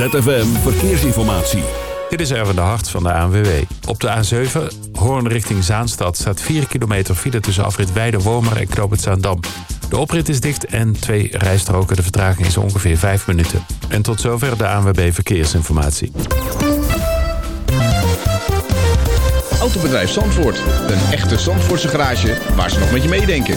ZFM Verkeersinformatie. Dit is even de hart van de ANWW. Op de A7, Hoorn richting Zaanstad, staat 4 kilometer file tussen afrit Weide-Wormer en Knoopend Zaandam. De oprit is dicht en twee rijstroken. De vertraging is ongeveer 5 minuten. En tot zover de ANWB Verkeersinformatie. Autobedrijf Zandvoort. Een echte Zandvoortse garage waar ze nog met je meedenken.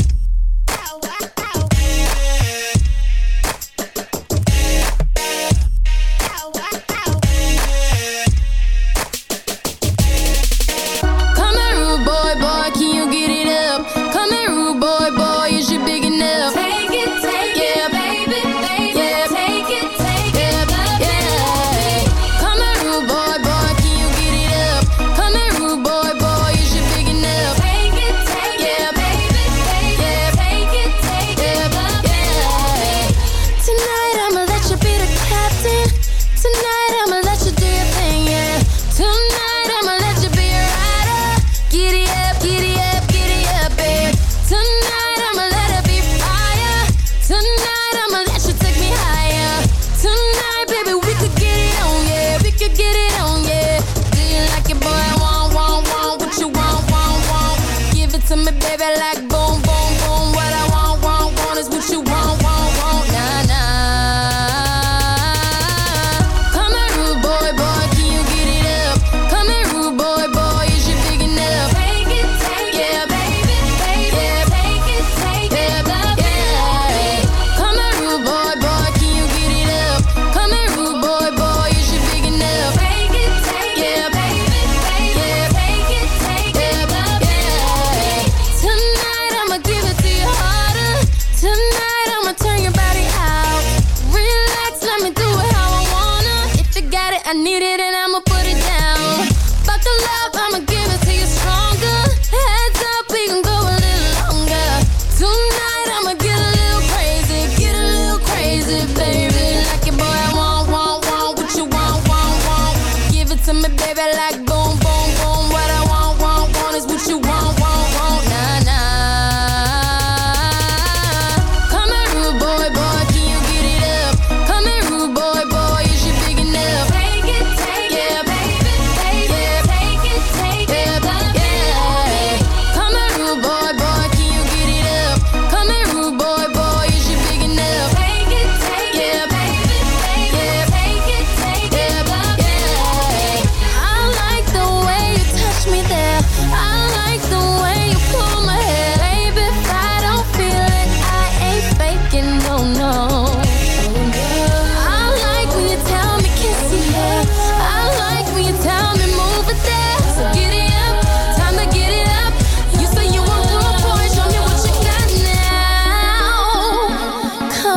it like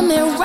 me right.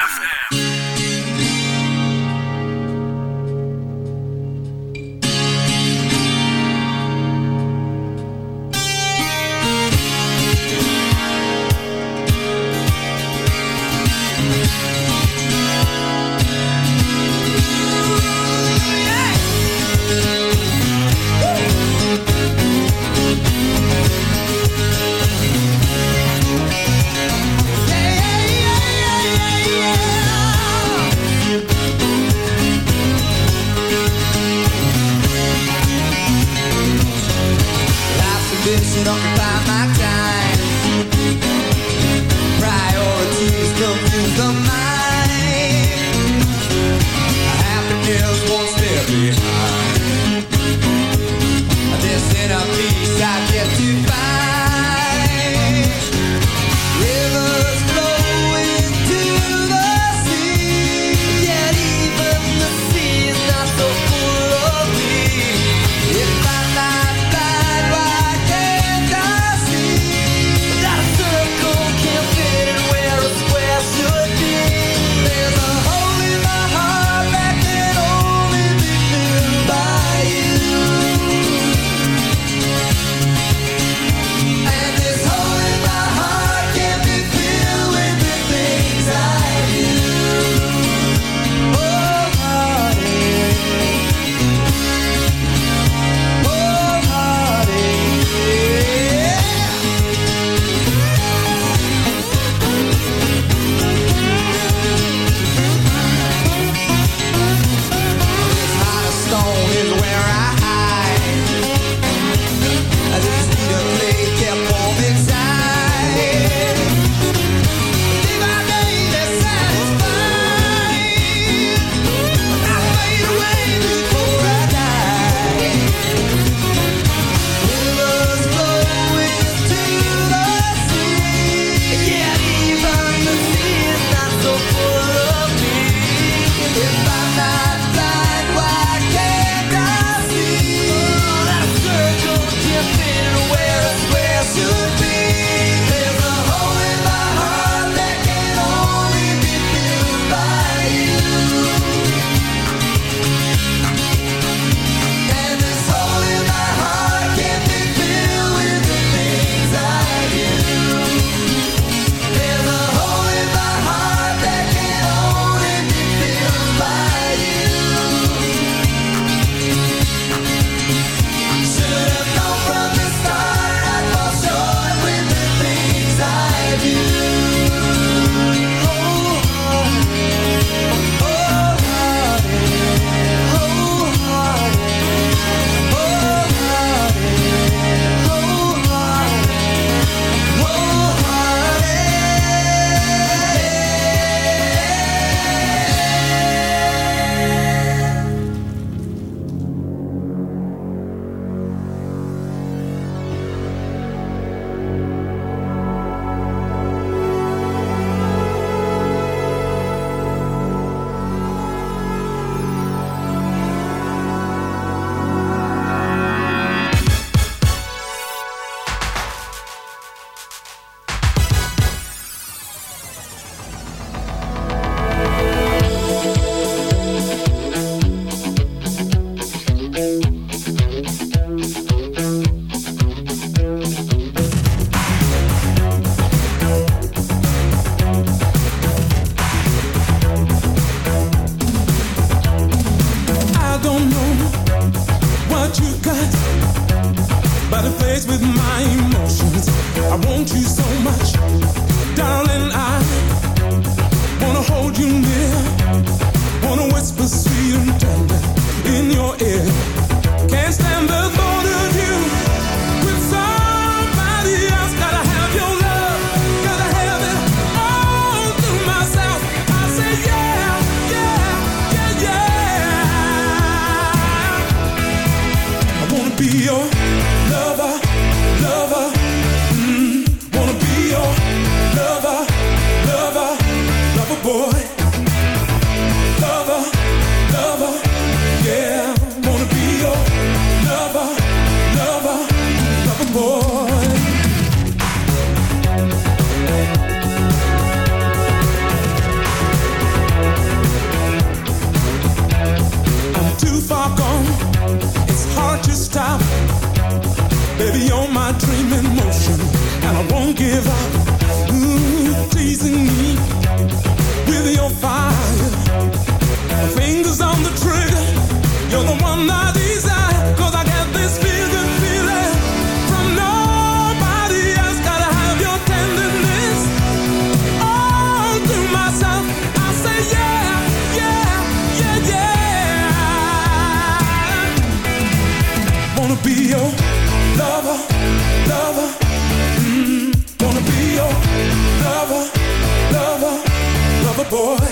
boy. my dream in motion, and I won't give up. Teasing me with your fire. boy.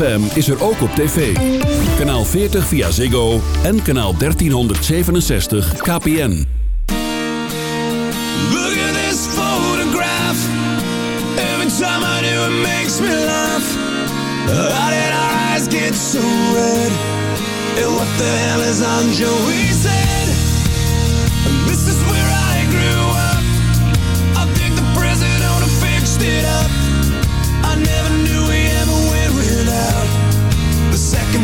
ZFM is er ook op tv. Kanaal 40 via Ziggo en kanaal 1367 KPN. Look at this photograph. Every time I do it makes me laugh. How did our eyes get so red? And what the hell is on Joey's head?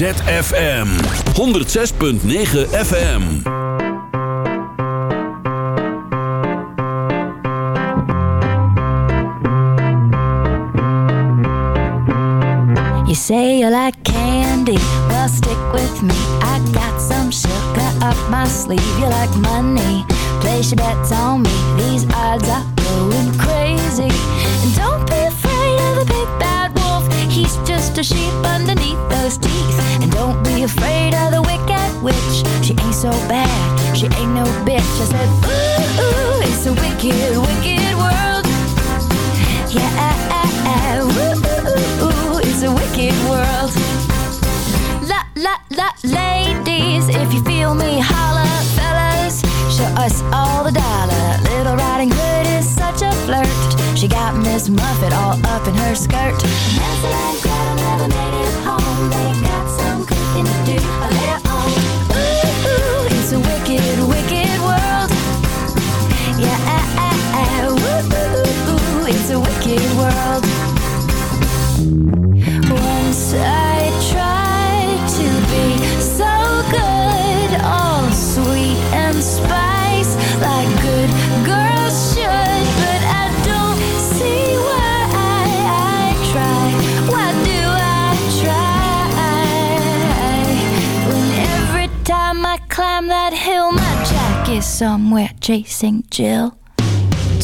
ZFM 106.9 FM. You say you like candy, well stick with me. I got some sugar up my sleeve. You like money, place your bets on me. Don't be afraid of the wicked witch. She ain't so bad. She ain't no bitch. I said, ooh, ooh it's a wicked, wicked world. Yeah, ooh, ooh, it's a wicked world. La, la, la, ladies, if you feel me, holla, fellas. Show us all the dollar. Little Riding Hood is such a flirt. She got Miss Muffet all up in her skirt. Nancy and Gretel never made it home. They got it's a wicked world. Once I tried to be so good, all sweet and spice, like good girls should, but I don't see why I, I try. Why do I try? When every time I climb that hill, my jack is somewhere chasing Jill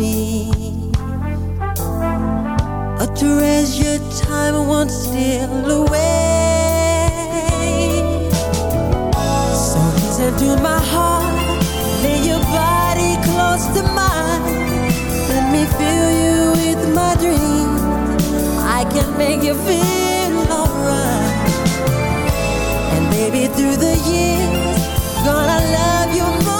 me. A treasured time won't steal away. So listen to my heart, lay your body close to mine. Let me fill you with my dreams. I can make you feel alright. And maybe through the years, gonna love you more.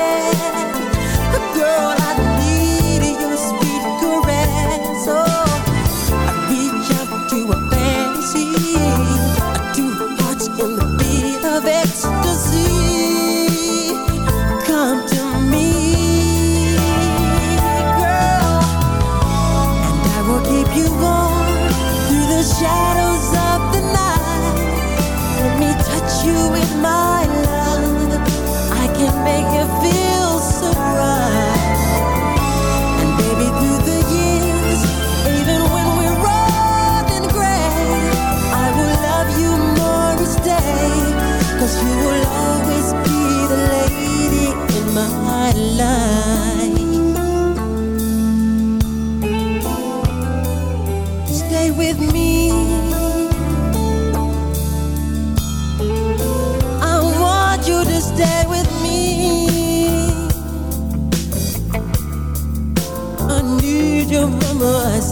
was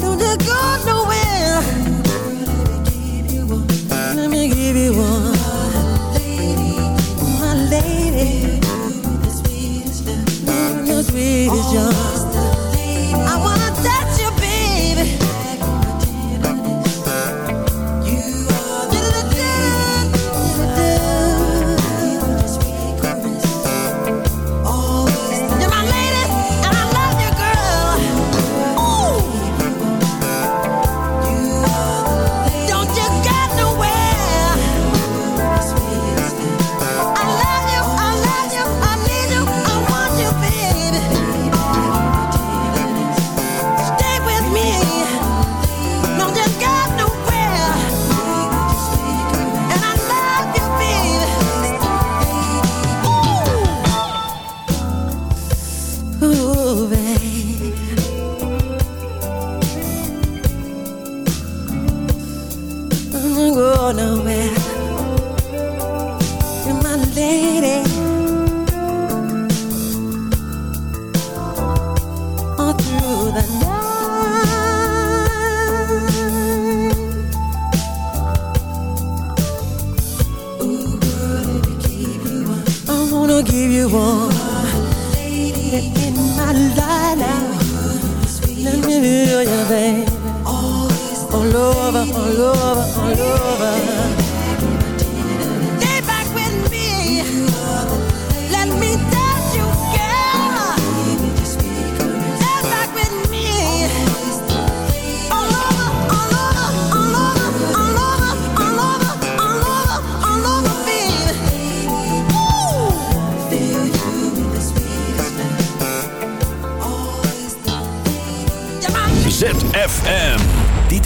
Don't you go nowhere. Let me give you one. Let me give you one, my lady. My lady.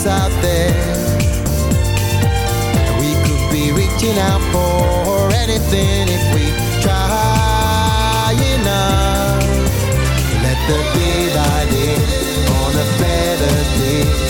us out there. We could be reaching out for anything if we try enough. Let the day by in on a better day.